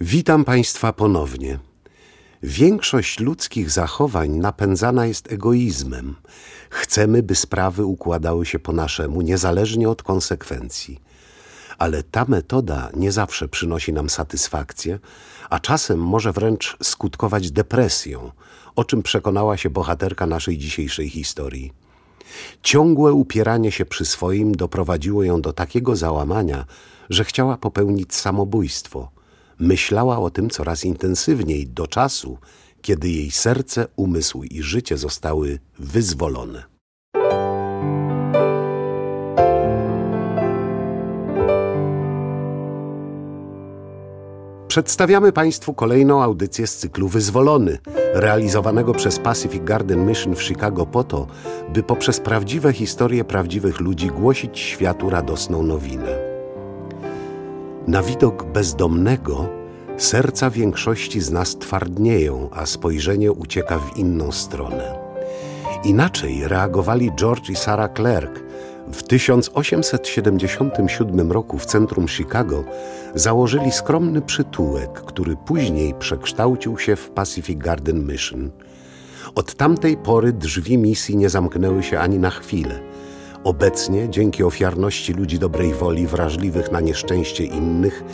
Witam Państwa ponownie. Większość ludzkich zachowań napędzana jest egoizmem. Chcemy, by sprawy układały się po naszemu, niezależnie od konsekwencji. Ale ta metoda nie zawsze przynosi nam satysfakcję, a czasem może wręcz skutkować depresją, o czym przekonała się bohaterka naszej dzisiejszej historii. Ciągłe upieranie się przy swoim doprowadziło ją do takiego załamania, że chciała popełnić samobójstwo – Myślała o tym coraz intensywniej do czasu, kiedy jej serce, umysł i życie zostały wyzwolone. Przedstawiamy Państwu kolejną audycję z cyklu Wyzwolony, realizowanego przez Pacific Garden Mission w Chicago po to, by poprzez prawdziwe historie prawdziwych ludzi głosić światu radosną nowinę. Na widok bezdomnego serca większości z nas twardnieją, a spojrzenie ucieka w inną stronę. Inaczej reagowali George i Sarah Clark. W 1877 roku w centrum Chicago założyli skromny przytułek, który później przekształcił się w Pacific Garden Mission. Od tamtej pory drzwi misji nie zamknęły się ani na chwilę – Obecnie, dzięki ofiarności ludzi dobrej woli, wrażliwych na nieszczęście innych,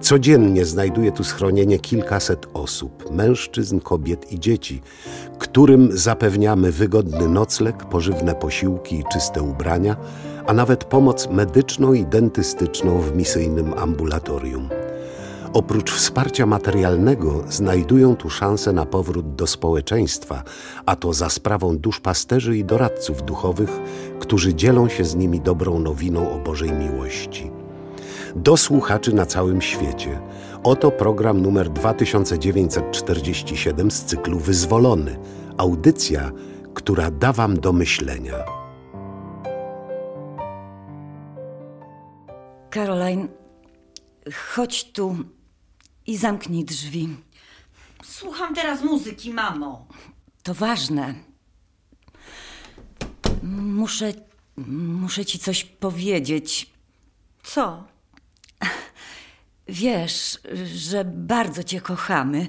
codziennie znajduje tu schronienie kilkaset osób, mężczyzn, kobiet i dzieci, którym zapewniamy wygodny nocleg, pożywne posiłki i czyste ubrania, a nawet pomoc medyczną i dentystyczną w misyjnym ambulatorium. Oprócz wsparcia materialnego znajdują tu szansę na powrót do społeczeństwa, a to za sprawą duszpasterzy i doradców duchowych, którzy dzielą się z nimi dobrą nowiną o Bożej miłości. Do słuchaczy na całym świecie. Oto program numer 2947 z cyklu Wyzwolony. Audycja, która da Wam do myślenia. Caroline, chodź tu i zamknij drzwi. Słucham teraz muzyki, mamo. To ważne. Muszę. Muszę ci coś powiedzieć. Co? Wiesz, że bardzo cię kochamy.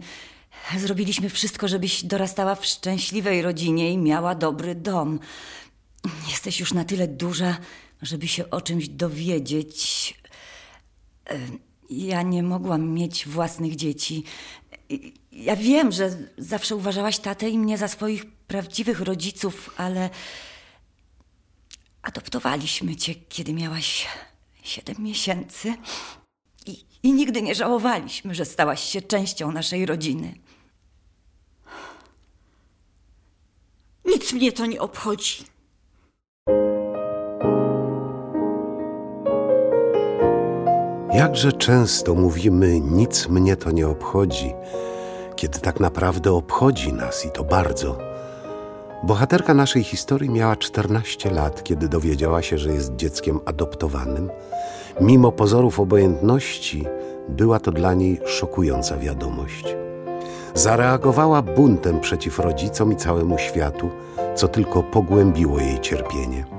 Zrobiliśmy wszystko, żebyś dorastała w szczęśliwej rodzinie i miała dobry dom. Jesteś już na tyle duża, żeby się o czymś dowiedzieć. Ja nie mogłam mieć własnych dzieci. Ja wiem, że zawsze uważałaś tatę i mnie za swoich prawdziwych rodziców, ale adoptowaliśmy cię, kiedy miałaś siedem miesięcy i, i nigdy nie żałowaliśmy, że stałaś się częścią naszej rodziny. Nic mnie to nie obchodzi. Jakże często mówimy, nic mnie to nie obchodzi, kiedy tak naprawdę obchodzi nas i to bardzo. Bohaterka naszej historii miała 14 lat, kiedy dowiedziała się, że jest dzieckiem adoptowanym. Mimo pozorów obojętności, była to dla niej szokująca wiadomość. Zareagowała buntem przeciw rodzicom i całemu światu, co tylko pogłębiło jej cierpienie.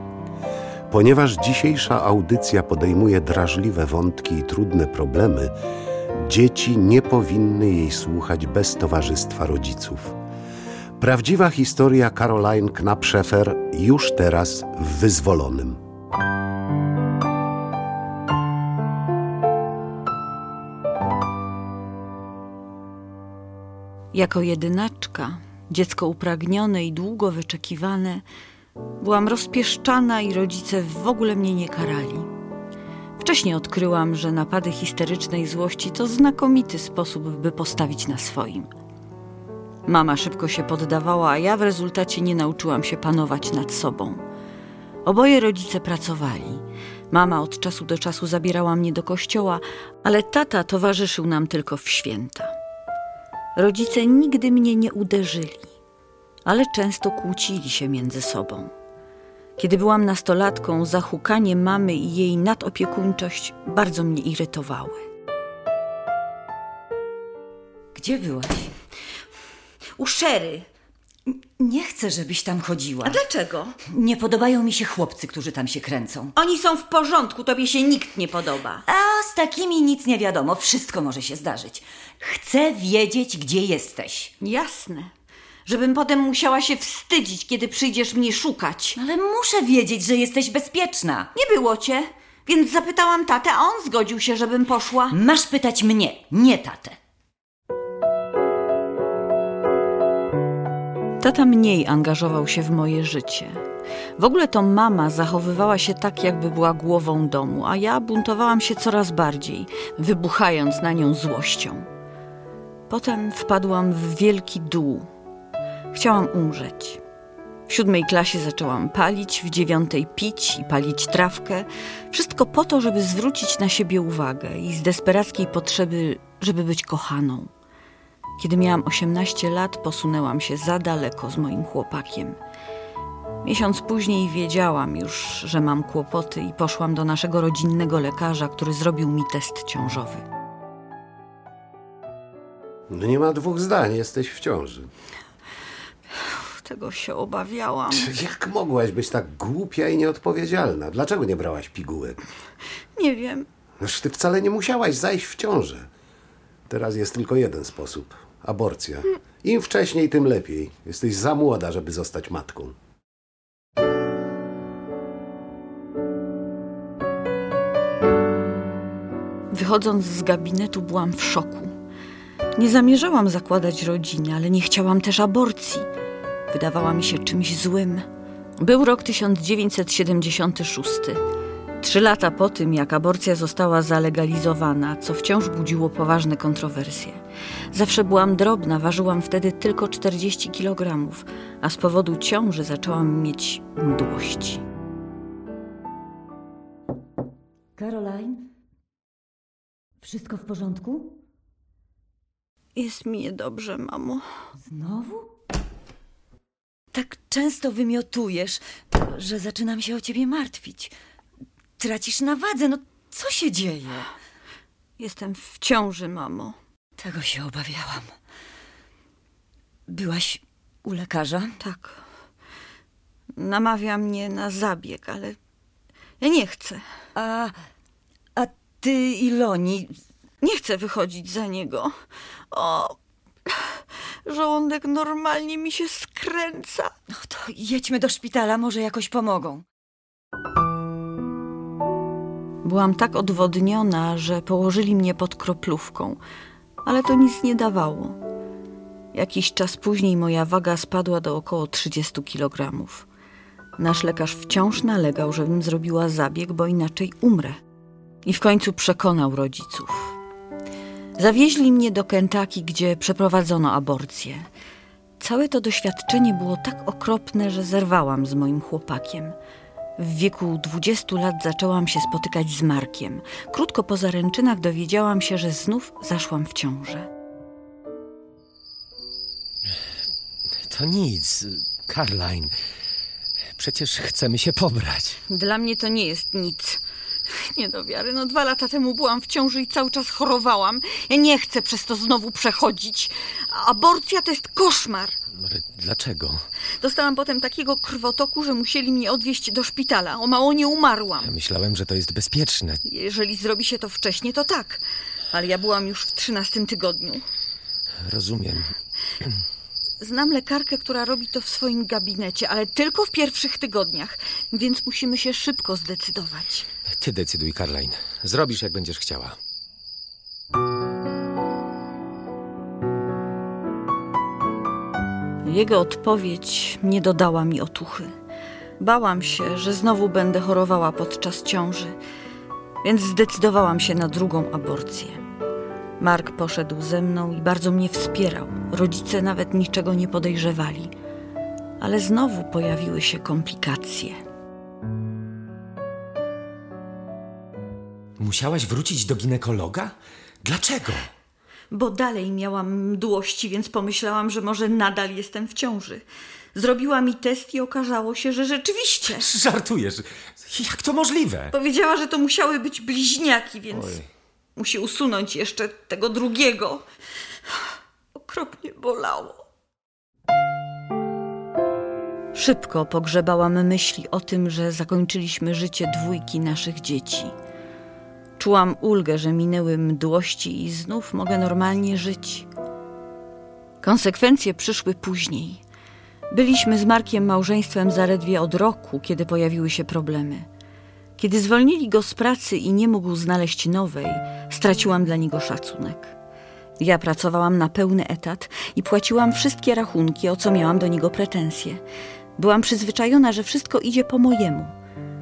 Ponieważ dzisiejsza audycja podejmuje drażliwe wątki i trudne problemy, dzieci nie powinny jej słuchać bez towarzystwa rodziców. Prawdziwa historia Caroline Knapp-Schaeffer już teraz w Wyzwolonym. Jako jedynaczka, dziecko upragnione i długo wyczekiwane, Byłam rozpieszczana i rodzice w ogóle mnie nie karali. Wcześniej odkryłam, że napady histerycznej złości to znakomity sposób, by postawić na swoim. Mama szybko się poddawała, a ja w rezultacie nie nauczyłam się panować nad sobą. Oboje rodzice pracowali. Mama od czasu do czasu zabierała mnie do kościoła, ale tata towarzyszył nam tylko w święta. Rodzice nigdy mnie nie uderzyli ale często kłócili się między sobą. Kiedy byłam nastolatką, zahukanie mamy i jej nadopiekuńczość bardzo mnie irytowały. Gdzie byłaś? U Sherry. Nie chcę, żebyś tam chodziła. A dlaczego? Nie podobają mi się chłopcy, którzy tam się kręcą. Oni są w porządku, tobie się nikt nie podoba. A takimi nic nie wiadomo. Wszystko może się zdarzyć. Chcę wiedzieć, gdzie jesteś. Jasne. Żebym potem musiała się wstydzić, kiedy przyjdziesz mnie szukać. Ale muszę wiedzieć, że jesteś bezpieczna. Nie było cię, więc zapytałam tatę, a on zgodził się, żebym poszła. Masz pytać mnie, nie tatę. Tata mniej angażował się w moje życie. W ogóle to mama zachowywała się tak, jakby była głową domu, a ja buntowałam się coraz bardziej, wybuchając na nią złością. Potem wpadłam w wielki dół. Chciałam umrzeć. W siódmej klasie zaczęłam palić, w dziewiątej pić i palić trawkę. Wszystko po to, żeby zwrócić na siebie uwagę i z desperackiej potrzeby, żeby być kochaną. Kiedy miałam 18 lat, posunęłam się za daleko z moim chłopakiem. Miesiąc później wiedziałam już, że mam kłopoty i poszłam do naszego rodzinnego lekarza, który zrobił mi test ciążowy. No nie ma dwóch zdań, jesteś w ciąży. Tego się obawiałam. Jak mogłaś być tak głupia i nieodpowiedzialna? Dlaczego nie brałaś pigułek? Nie wiem. Noż ty wcale nie musiałaś zajść w ciążę. Teraz jest tylko jeden sposób. Aborcja. Im wcześniej, tym lepiej. Jesteś za młoda, żeby zostać matką. Wychodząc z gabinetu, byłam w szoku. Nie zamierzałam zakładać rodziny, ale nie chciałam też aborcji. Wydawała mi się czymś złym. Był rok 1976. Trzy lata po tym, jak aborcja została zalegalizowana, co wciąż budziło poważne kontrowersje. Zawsze byłam drobna, ważyłam wtedy tylko 40 kg, a z powodu ciąży zaczęłam mieć mdłości. Caroline? Wszystko w porządku? Jest mi niedobrze, mamo. Znowu? Tak często wymiotujesz, że zaczynam się o ciebie martwić. Tracisz na wadze, no co się dzieje? Jestem w ciąży, mamo. Tego się obawiałam. Byłaś u lekarza? Tak. Namawia mnie na zabieg, ale ja nie chcę. A, a ty i Loni, Nie chcę wychodzić za niego. O, żołądek normalnie mi się skręca. no to jedźmy do szpitala, może jakoś pomogą. Byłam tak odwodniona, że położyli mnie pod kroplówką, ale to nic nie dawało. Jakiś czas później moja waga spadła do około 30 kg. Nasz lekarz wciąż nalegał, żebym zrobiła zabieg, bo inaczej umrę. I w końcu przekonał rodziców. Zawieźli mnie do Kentucky, gdzie przeprowadzono aborcję. Całe to doświadczenie było tak okropne, że zerwałam z moim chłopakiem. W wieku 20 lat zaczęłam się spotykać z Markiem. Krótko po zaręczynach dowiedziałam się, że znów zaszłam w ciążę. To nic, Caroline. Przecież chcemy się pobrać. Dla mnie to nie jest nic. Nie do wiary. No dwa lata temu byłam w ciąży i cały czas chorowałam. Ja nie chcę przez to znowu przechodzić. Aborcja to jest koszmar. Ale dlaczego? Dostałam potem takiego krwotoku, że musieli mnie odwieźć do szpitala. O mało nie umarłam. Myślałem, że to jest bezpieczne. Jeżeli zrobi się to wcześniej, to tak. Ale ja byłam już w trzynastym tygodniu. Rozumiem. Znam lekarkę, która robi to w swoim gabinecie, ale tylko w pierwszych tygodniach, więc musimy się szybko zdecydować. Ty decyduj, Caroline. Zrobisz, jak będziesz chciała. Jego odpowiedź nie dodała mi otuchy. Bałam się, że znowu będę chorowała podczas ciąży, więc zdecydowałam się na drugą aborcję. Mark poszedł ze mną i bardzo mnie wspierał. Rodzice nawet niczego nie podejrzewali. Ale znowu pojawiły się komplikacje. Musiałaś wrócić do ginekologa? Dlaczego? Bo dalej miałam mdłości, więc pomyślałam, że może nadal jestem w ciąży. Zrobiła mi test i okazało się, że rzeczywiście. Żartujesz. Jak to możliwe? Powiedziała, że to musiały być bliźniaki, więc Oj. Musi usunąć jeszcze tego drugiego. Okropnie bolało. Szybko pogrzebałam myśli o tym, że zakończyliśmy życie dwójki naszych dzieci. Czułam ulgę, że minęły mdłości i znów mogę normalnie żyć. Konsekwencje przyszły później. Byliśmy z Markiem małżeństwem zaledwie od roku, kiedy pojawiły się problemy. Kiedy zwolnili go z pracy i nie mógł znaleźć nowej, straciłam dla niego szacunek. Ja pracowałam na pełny etat i płaciłam wszystkie rachunki, o co miałam do niego pretensje. Byłam przyzwyczajona, że wszystko idzie po mojemu.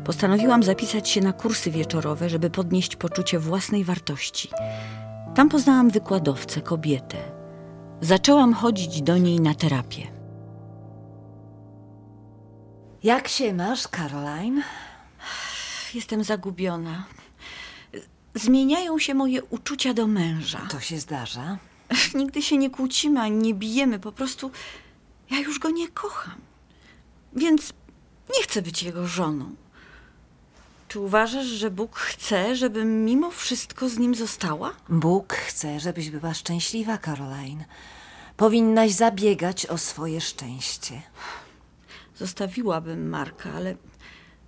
Postanowiłam zapisać się na kursy wieczorowe, żeby podnieść poczucie własnej wartości. Tam poznałam wykładowcę, kobietę. Zaczęłam chodzić do niej na terapię. Jak się masz, Caroline? Jestem zagubiona. Zmieniają się moje uczucia do męża. To się zdarza. Nigdy się nie kłócimy ani nie bijemy, po prostu ja już go nie kocham. Więc nie chcę być jego żoną. Czy uważasz, że Bóg chce, żebym mimo wszystko z nim została? Bóg chce, żebyś była szczęśliwa, Caroline. Powinnaś zabiegać o swoje szczęście. Zostawiłabym Marka, ale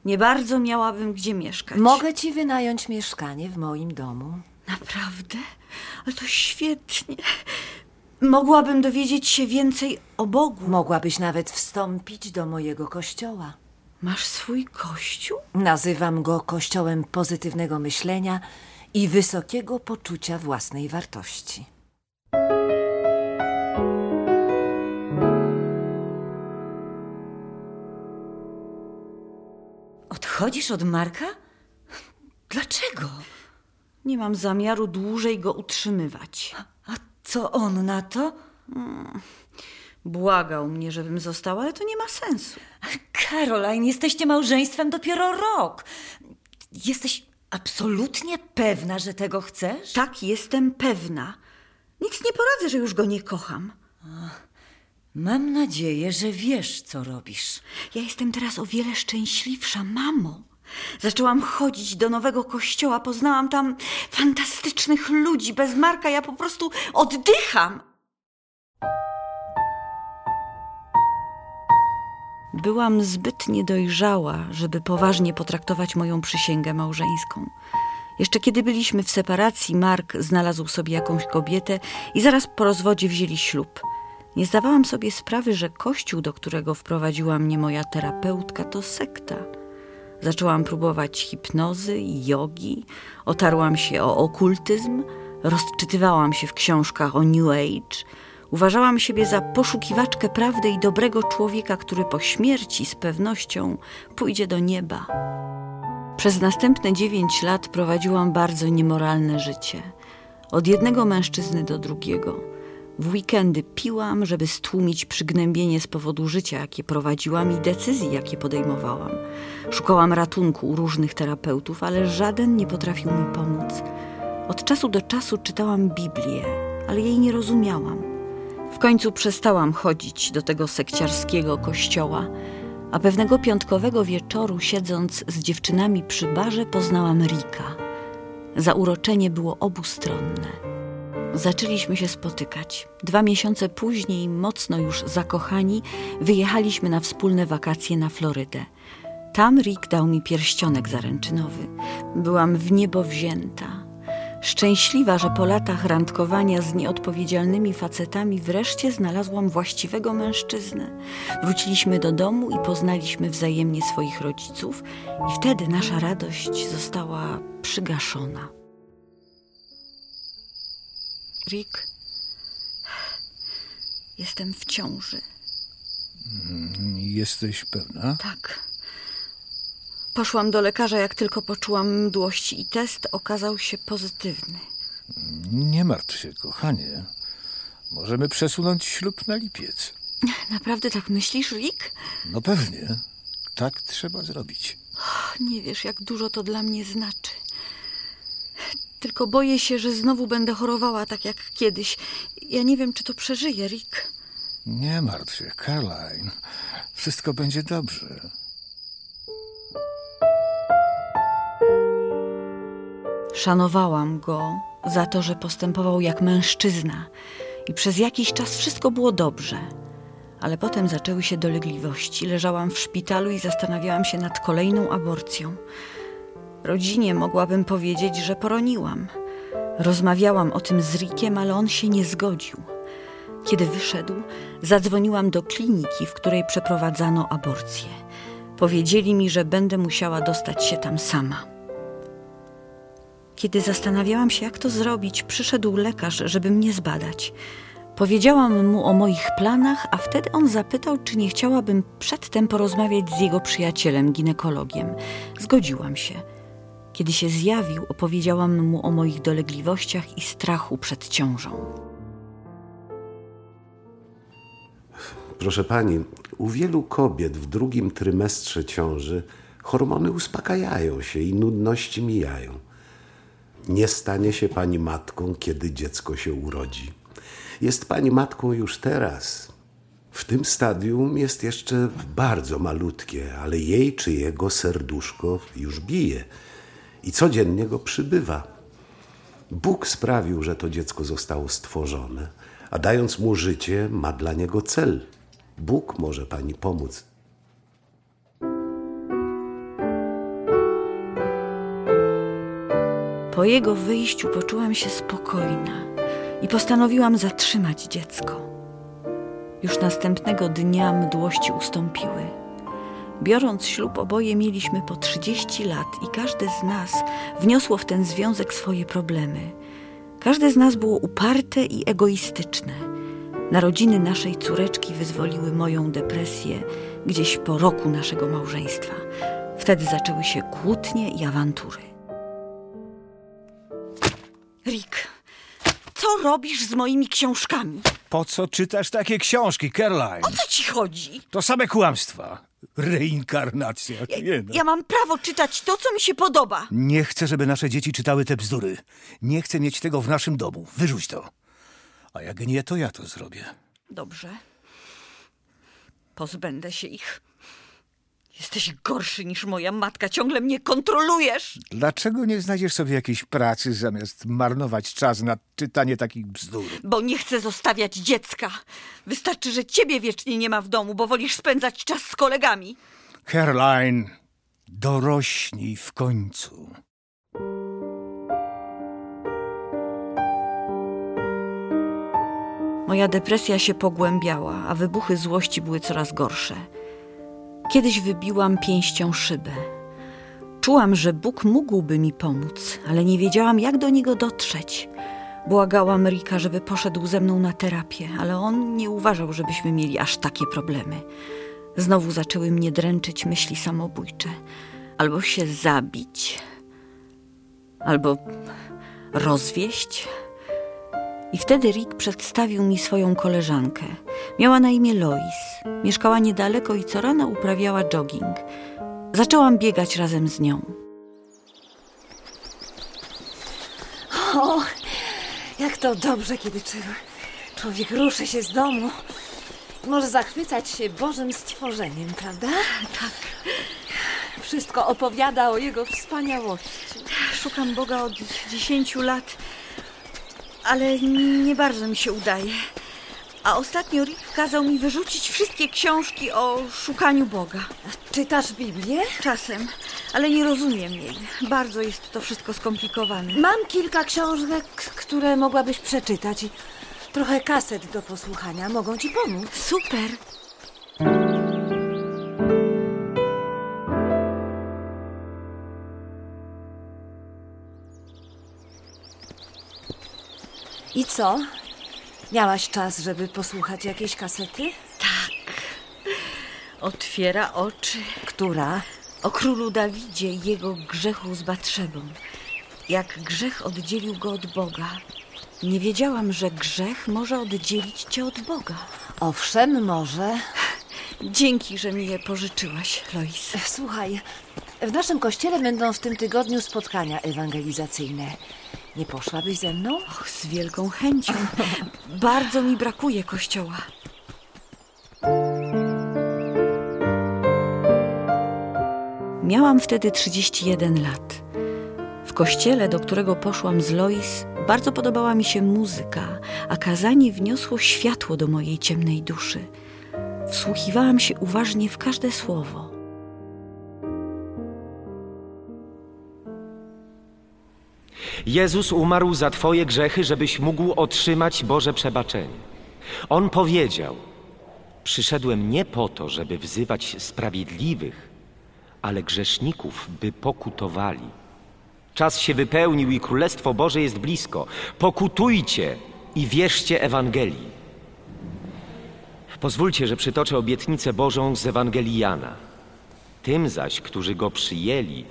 nie bardzo miałabym gdzie mieszkać. Mogę ci wynająć mieszkanie w moim domu. Naprawdę? Ale to świetnie. Mogłabym dowiedzieć się więcej o Bogu. Mogłabyś nawet wstąpić do mojego kościoła. Masz swój kościół? Nazywam go kościołem pozytywnego myślenia i wysokiego poczucia własnej wartości. Odchodzisz od Marka? Dlaczego? Nie mam zamiaru dłużej go utrzymywać. A co on na to? Błagał mnie, żebym została, ale to nie ma sensu. Caroline, jesteście małżeństwem dopiero rok. Jesteś absolutnie pewna, że tego chcesz? Tak, jestem pewna. Nic nie poradzę, że już go nie kocham. Mam nadzieję, że wiesz, co robisz. Ja jestem teraz o wiele szczęśliwsza, mamo. Zaczęłam chodzić do nowego kościoła, poznałam tam fantastycznych ludzi. Bez Marka ja po prostu oddycham. Byłam zbyt niedojrzała, żeby poważnie potraktować moją przysięgę małżeńską. Jeszcze kiedy byliśmy w separacji, Mark znalazł sobie jakąś kobietę i zaraz po rozwodzie wzięli ślub. Nie zdawałam sobie sprawy, że kościół, do którego wprowadziła mnie moja terapeutka, to sekta. Zaczęłam próbować hipnozy i jogi, otarłam się o okultyzm, rozczytywałam się w książkach o New Age. Uważałam siebie za poszukiwaczkę prawdy i dobrego człowieka, który po śmierci z pewnością pójdzie do nieba. Przez następne dziewięć lat prowadziłam bardzo niemoralne życie. Od jednego mężczyzny do drugiego. W weekendy piłam, żeby stłumić przygnębienie z powodu życia, jakie prowadziłam i decyzji, jakie podejmowałam. Szukałam ratunku u różnych terapeutów, ale żaden nie potrafił mi pomóc. Od czasu do czasu czytałam Biblię, ale jej nie rozumiałam. W końcu przestałam chodzić do tego sekciarskiego kościoła, a pewnego piątkowego wieczoru, siedząc z dziewczynami przy barze, poznałam Rika. Zauroczenie było obustronne. Zaczęliśmy się spotykać. Dwa miesiące później, mocno już zakochani, wyjechaliśmy na wspólne wakacje na Florydę. Tam Rick dał mi pierścionek zaręczynowy. Byłam w niebo wzięta. Szczęśliwa, że po latach randkowania z nieodpowiedzialnymi facetami wreszcie znalazłam właściwego mężczyznę. Wróciliśmy do domu i poznaliśmy wzajemnie swoich rodziców, i wtedy nasza radość została przygaszona. Rick, jestem w ciąży. Jesteś pewna? Tak. Poszłam do lekarza, jak tylko poczułam mdłości, i test okazał się pozytywny. Nie martw się, kochanie. Możemy przesunąć ślub na lipiec. Naprawdę tak myślisz, Rick? No pewnie. Tak trzeba zrobić. Nie wiesz, jak dużo to dla mnie znaczy. Tylko boję się, że znowu będę chorowała tak jak kiedyś. Ja nie wiem, czy to przeżyję, Rick. Nie martw się, Caroline. Wszystko będzie dobrze. Szanowałam go za to, że postępował jak mężczyzna i przez jakiś czas wszystko było dobrze. Ale potem zaczęły się dolegliwości. Leżałam w szpitalu i zastanawiałam się nad kolejną aborcją. Rodzinie mogłabym powiedzieć, że poroniłam. Rozmawiałam o tym z Rikiem, ale on się nie zgodził. Kiedy wyszedł, zadzwoniłam do kliniki, w której przeprowadzano aborcję. Powiedzieli mi, że będę musiała dostać się tam sama. Kiedy zastanawiałam się, jak to zrobić, przyszedł lekarz, żeby mnie zbadać. Powiedziałam mu o moich planach, a wtedy on zapytał, czy nie chciałabym przedtem porozmawiać z jego przyjacielem, ginekologiem. Zgodziłam się. Kiedy się zjawił, opowiedziałam mu o moich dolegliwościach i strachu przed ciążą. Proszę pani, u wielu kobiet w drugim trymestrze ciąży hormony uspokajają się i nudności mijają. Nie stanie się pani matką, kiedy dziecko się urodzi. Jest pani matką już teraz. W tym stadium jest jeszcze bardzo malutkie, ale jej czy jego serduszko już bije i codziennie go przybywa. Bóg sprawił, że to dziecko zostało stworzone, a dając mu życie, ma dla niego cel. Bóg może pani pomóc. Po jego wyjściu poczułam się spokojna i postanowiłam zatrzymać dziecko. Już następnego dnia mdłości ustąpiły. Biorąc ślub, oboje mieliśmy po 30 lat i każde z nas wniosło w ten związek swoje problemy. Każde z nas było uparte i egoistyczne. Narodziny naszej córeczki wyzwoliły moją depresję gdzieś po roku naszego małżeństwa. Wtedy zaczęły się kłótnie i awantury. Rick, co robisz z moimi książkami? Po co czytasz takie książki, Caroline? O co ci chodzi? To same kłamstwa. Reinkarnacja. Nie, no. Ja mam prawo czytać to, co mi się podoba. Nie chcę, żeby nasze dzieci czytały te bzdury. Nie chcę mieć tego w naszym domu. Wyrzuć to. A jak nie, to ja to zrobię. Dobrze. Pozbędę się ich. Jesteś gorszy niż moja matka. Ciągle mnie kontrolujesz. Dlaczego nie znajdziesz sobie jakiejś pracy zamiast marnować czas na czytanie takich bzdur? Bo nie chcę zostawiać dziecka. Wystarczy, że ciebie wiecznie nie ma w domu, bo wolisz spędzać czas z kolegami. Caroline, dorośnij w końcu. Moja depresja się pogłębiała, a wybuchy złości były coraz gorsze. Kiedyś wybiłam pięścią szybę. Czułam, że Bóg mógłby mi pomóc, ale nie wiedziałam, jak do niego dotrzeć. Błagałam Rika, żeby poszedł ze mną na terapię, ale on nie uważał, żebyśmy mieli aż takie problemy. Znowu zaczęły mnie dręczyć myśli samobójcze. Albo się zabić, albo rozwieść. I wtedy Rick przedstawił mi swoją koleżankę. Miała na imię Lois. Mieszkała niedaleko i co rano uprawiała jogging. Zaczęłam biegać razem z nią. O, jak to dobrze, kiedy człowiek ruszy się z domu. Może zachwycać się Bożym stworzeniem, prawda? Tak. Wszystko opowiada o jego wspaniałości. Szukam Boga od 10 lat, ale nie bardzo mi się udaje. A ostatnio Rick kazał mi wyrzucić wszystkie książki o szukaniu Boga. Czytasz Biblię? Czasem, ale nie rozumiem jej. Bardzo jest to wszystko skomplikowane. Mam kilka książek, które mogłabyś przeczytać i trochę kaset do posłuchania. Mogą ci pomóc. Super! Co? Miałaś czas, żeby posłuchać jakiejś kasety? Otwiera oczy. Która? O królu Dawidzie i jego grzechu z Batrzebą. Jak grzech oddzielił go od Boga. Nie wiedziałam, że grzech może oddzielić cię od Boga. Owszem, może. Dzięki, że mi je pożyczyłaś, Lois. Słuchaj, w naszym kościele będą w tym tygodniu spotkania ewangelizacyjne. Nie poszłabyś ze mną? Och, z wielką chęcią. Bardzo mi brakuje kościoła. Miałam wtedy 31 lat. W kościele, do którego poszłam z Lois, bardzo podobała mi się muzyka, a kazanie wniosło światło do mojej ciemnej duszy. Wsłuchiwałam się uważnie w każde słowo. Jezus umarł za twoje grzechy, żebyś mógł otrzymać Boże przebaczenie. On powiedział: Przyszedłem nie po to, żeby wzywać sprawiedliwych, ale grzeszników, by pokutowali. Czas się wypełnił i Królestwo Boże jest blisko. Pokutujcie i wierzcie Ewangelii. Pozwólcie, że przytoczę obietnicę Bożą z Ewangelii Jana. Tym zaś, którzy go przyjęli,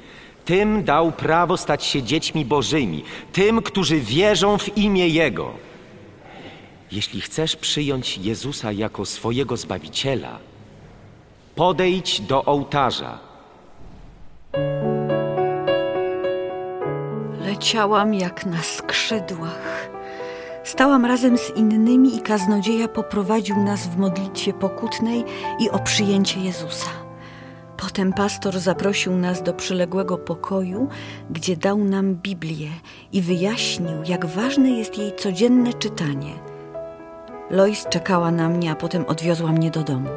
tym dał prawo stać się dziećmi Bożymi, tym, którzy wierzą w imię Jego. Jeśli chcesz przyjąć Jezusa jako swojego Zbawiciela, podejdź do ołtarza. Leciałam jak na skrzydłach. Stałam razem z innymi i kaznodzieja poprowadził nas w modlitwie pokutnej i o przyjęcie Jezusa. Potem pastor zaprosił nas do przyległego pokoju, gdzie dał nam Biblię i wyjaśnił, jak ważne jest jej codzienne czytanie. Lois czekała na mnie, a potem odwiozła mnie do domu.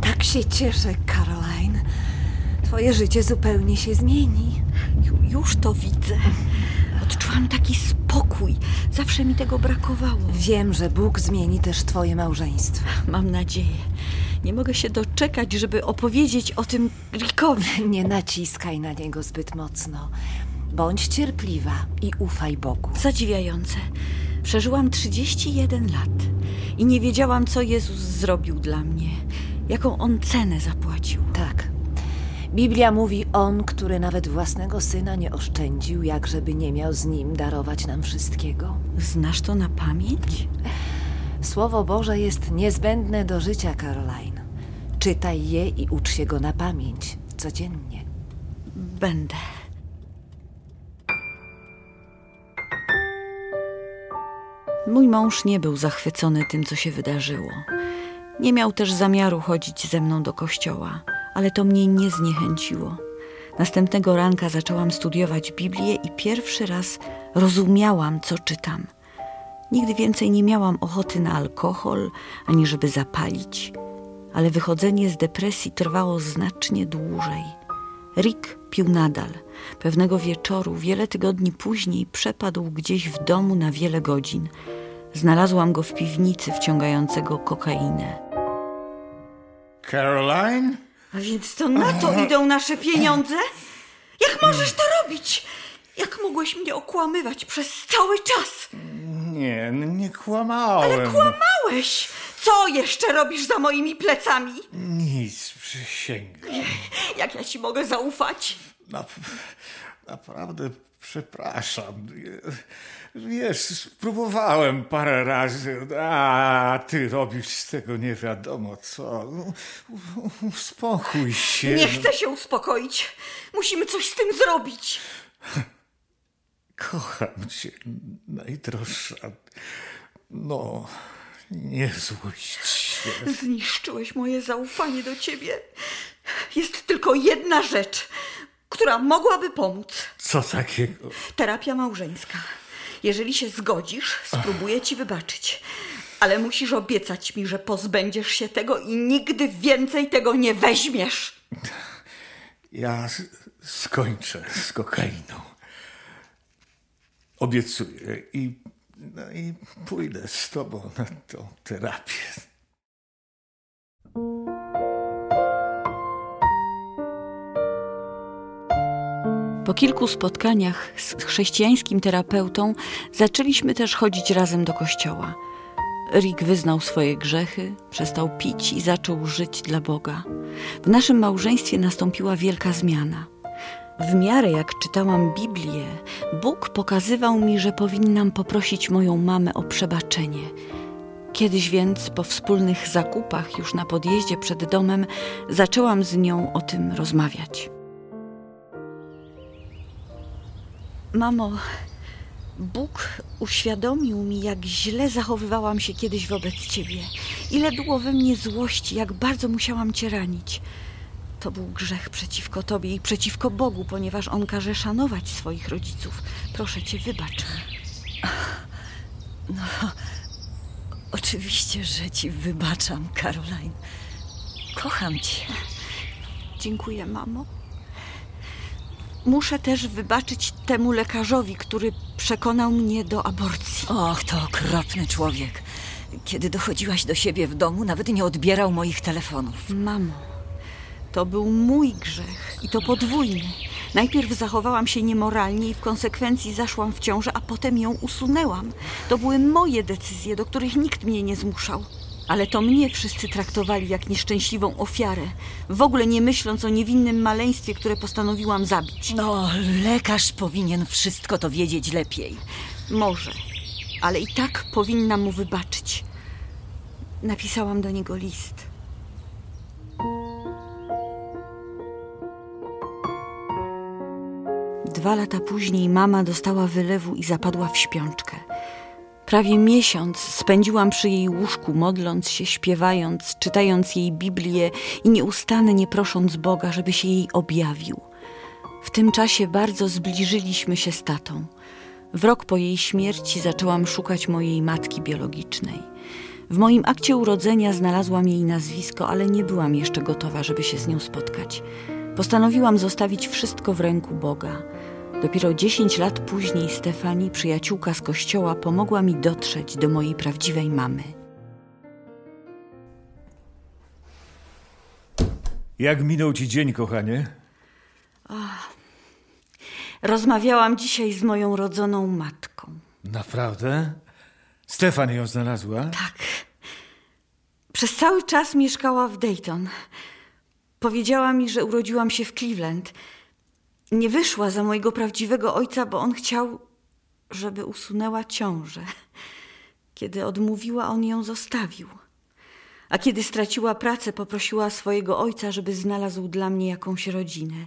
Tak się cieszę, Caroline. Twoje życie zupełnie się zmieni. Ju- Już to widzę. Odczułam taki spokój. Zawsze mi tego brakowało. Wiem, że Bóg zmieni też twoje małżeństwo. Mam nadzieję. Nie mogę się doczekać, żeby opowiedzieć o tym Rickowi. Nie naciskaj na niego zbyt mocno. Bądź cierpliwa i ufaj Bogu. Zadziwiające. Przeżyłam 31 lat i nie wiedziałam, co Jezus zrobił dla mnie, jaką on cenę zapłacił. Tak. Biblia mówi on, który nawet własnego syna nie oszczędził, jak żeby nie miał z nim darować nam wszystkiego. Znasz to na pamięć? Słowo Boże jest niezbędne do życia, Caroline. Czytaj je i ucz się go na pamięć codziennie. Będę. Mój mąż nie był zachwycony tym, co się wydarzyło. Nie miał też zamiaru chodzić ze mną do kościoła, ale to mnie nie zniechęciło. Następnego ranka zaczęłam studiować Biblię i pierwszy raz rozumiałam, co czytam. Nigdy więcej nie miałam ochoty na alkohol, ani żeby zapalić, ale wychodzenie z depresji trwało znacznie dłużej. Rick pił nadal. Pewnego wieczoru, wiele tygodni później, przepadł gdzieś w domu na wiele godzin. Znalazłam go w piwnicy wciągającego kokainę. Caroline? A więc to na to idą nasze pieniądze? Jak możesz to robić? Jak mogłeś mnie okłamywać przez cały czas? Nie, nie kłamałem. Ale kłamałeś! Co jeszcze robisz za moimi plecami? Nic, przysięgam. Jak ja ci mogę zaufać? Na, naprawdę przepraszam. Wiesz, spróbowałem parę razy, a ty robisz z tego nie wiadomo co. Uspokój się. Nie chcę się uspokoić. Musimy coś z tym zrobić. Kocham cię, najdroższa. No, nie złość się. Zniszczyłeś moje zaufanie do ciebie. Jest tylko jedna rzecz, która mogłaby pomóc. Co takiego? Terapia małżeńska. Jeżeli się zgodzisz, spróbuję ci wybaczyć. Ale musisz obiecać mi, że pozbędziesz się tego i nigdy więcej tego nie weźmiesz. Ja skończę z kokainą. Obiecuję i, no i pójdę z tobą na tą terapię. Po kilku spotkaniach z chrześcijańskim terapeutą zaczęliśmy też chodzić razem do kościoła. Rick wyznał swoje grzechy, przestał pić i zaczął żyć dla Boga. W naszym małżeństwie nastąpiła wielka zmiana. W miarę jak czytałam Biblię, Bóg pokazywał mi, że powinnam poprosić moją mamę o przebaczenie. Kiedyś więc, po wspólnych zakupach, już na podjeździe przed domem, zaczęłam z nią o tym rozmawiać. Mamo, Bóg uświadomił mi, jak źle zachowywałam się kiedyś wobec ciebie. Ile było we mnie złości, jak bardzo musiałam cię ranić. To był grzech przeciwko tobie i przeciwko Bogu, ponieważ on każe szanować swoich rodziców. Proszę cię, wybacz mi. Oczywiście, że ci wybaczam, Caroline. Kocham cię. Dziękuję, mamo. muszę też wybaczyć temu lekarzowi, który przekonał mnie do aborcji. Och, to okropny człowiek. Kiedy dochodziłaś do siebie w domu, nawet nie odbierał moich telefonów. Mamo, to był mój grzech i to podwójny. Najpierw zachowałam się niemoralnie i w konsekwencji zaszłam w ciążę, a potem ją usunęłam. To były moje decyzje, do których nikt mnie nie zmuszał. Ale to mnie wszyscy traktowali jak nieszczęśliwą ofiarę, w ogóle nie myśląc o niewinnym maleństwie, które postanowiłam zabić. No, lekarz powinien wszystko to wiedzieć lepiej. Może, ale i tak powinnam mu wybaczyć. Napisałam do niego list. Dwa lata później mama dostała wylewu i zapadła w śpiączkę. Prawie miesiąc spędziłam przy jej łóżku, modląc się, śpiewając, czytając jej Biblię i nieustannie prosząc Boga, żeby się jej objawił. W tym czasie bardzo zbliżyliśmy się z tatą. W rok po jej śmierci zaczęłam szukać mojej matki biologicznej. W moim akcie urodzenia znalazłam jej nazwisko, ale nie byłam jeszcze gotowa, żeby się z nią spotkać. Postanowiłam zostawić wszystko w ręku Boga. Dopiero 10 lat później Stefani, przyjaciółka z kościoła, pomogła mi dotrzeć do mojej prawdziwej mamy. Jak minął ci dzień, kochanie? Rozmawiałam dzisiaj z moją rodzoną matką. Naprawdę? Stefan ją znalazła? Tak. Przez cały czas mieszkała w Dayton. Powiedziała mi, że urodziłam się w Cleveland. Nie wyszła za mojego prawdziwego ojca, bo on chciał, żeby usunęła ciążę. Kiedy odmówiła, on ją zostawił. A kiedy straciła pracę, poprosiła swojego ojca, żeby znalazł dla mnie jakąś rodzinę,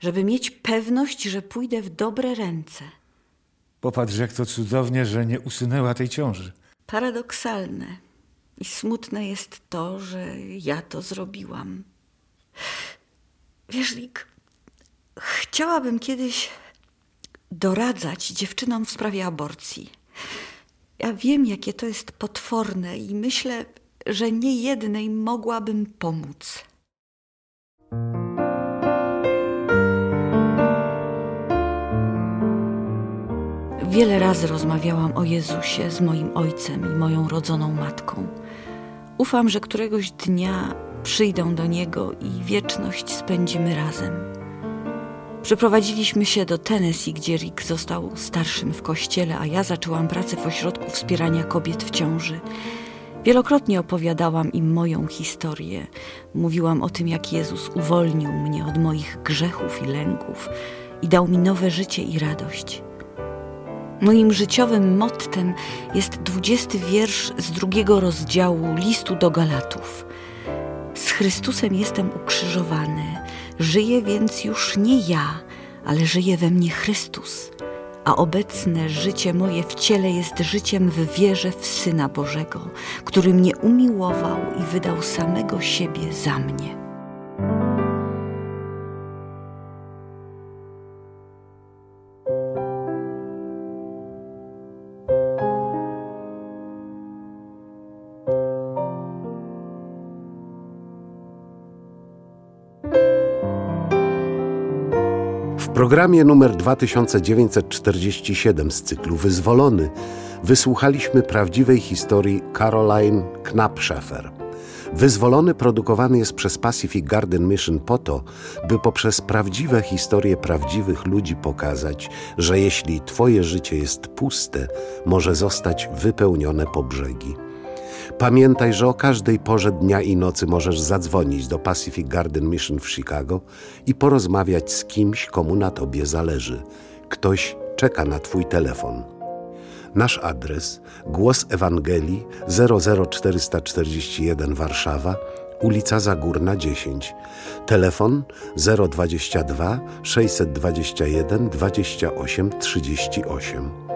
żeby mieć pewność, że pójdę w dobre ręce. Popatrz, jak to cudownie, że nie usunęła tej ciąży. Paradoksalne i smutne jest to, że ja to zrobiłam. Wiesz, Rick, chciałabym kiedyś doradzać dziewczynom w sprawie aborcji. Ja wiem, jakie to jest potworne i myślę, że nie jednej mogłabym pomóc. Wiele razy rozmawiałam o Jezusie z moim ojcem i moją rodzoną matką. Ufam, że któregoś dnia przyjdę do Niego i wieczność spędzimy razem. Przeprowadziliśmy się do Tennessee, gdzie Rick został starszym w kościele, a ja zaczęłam pracę w ośrodku wspierania kobiet w ciąży. Wielokrotnie opowiadałam im moją historię. Mówiłam o tym, jak Jezus uwolnił mnie od moich grzechów i lęków i dał mi nowe życie i radość. Moim życiowym mottem jest dwudziesty wiersz z drugiego rozdziału listu do Galatów. Z Chrystusem jestem ukrzyżowany, żyję więc już nie ja, ale żyje we mnie Chrystus. A obecne życie moje w ciele jest życiem w wierze w Syna Bożego, który mnie umiłował i wydał samego siebie za mnie. Programie numer 2947 z cyklu Wyzwolony wysłuchaliśmy prawdziwej historii Caroline Knappschaffer. Wyzwolony produkowany jest przez Pacific Garden Mission po to, by poprzez prawdziwe historie prawdziwych ludzi pokazać, że jeśli Twoje życie jest puste, może zostać wypełnione po brzegi. Pamiętaj, że o każdej porze dnia i nocy możesz zadzwonić do Pacific Garden Mission w Chicago i porozmawiać z kimś, komu na tobie zależy. Ktoś czeka na twój telefon. Nasz adres Głos Ewangelii 00441 Warszawa, ulica Zagórna 10. Telefon 022 621 28 38.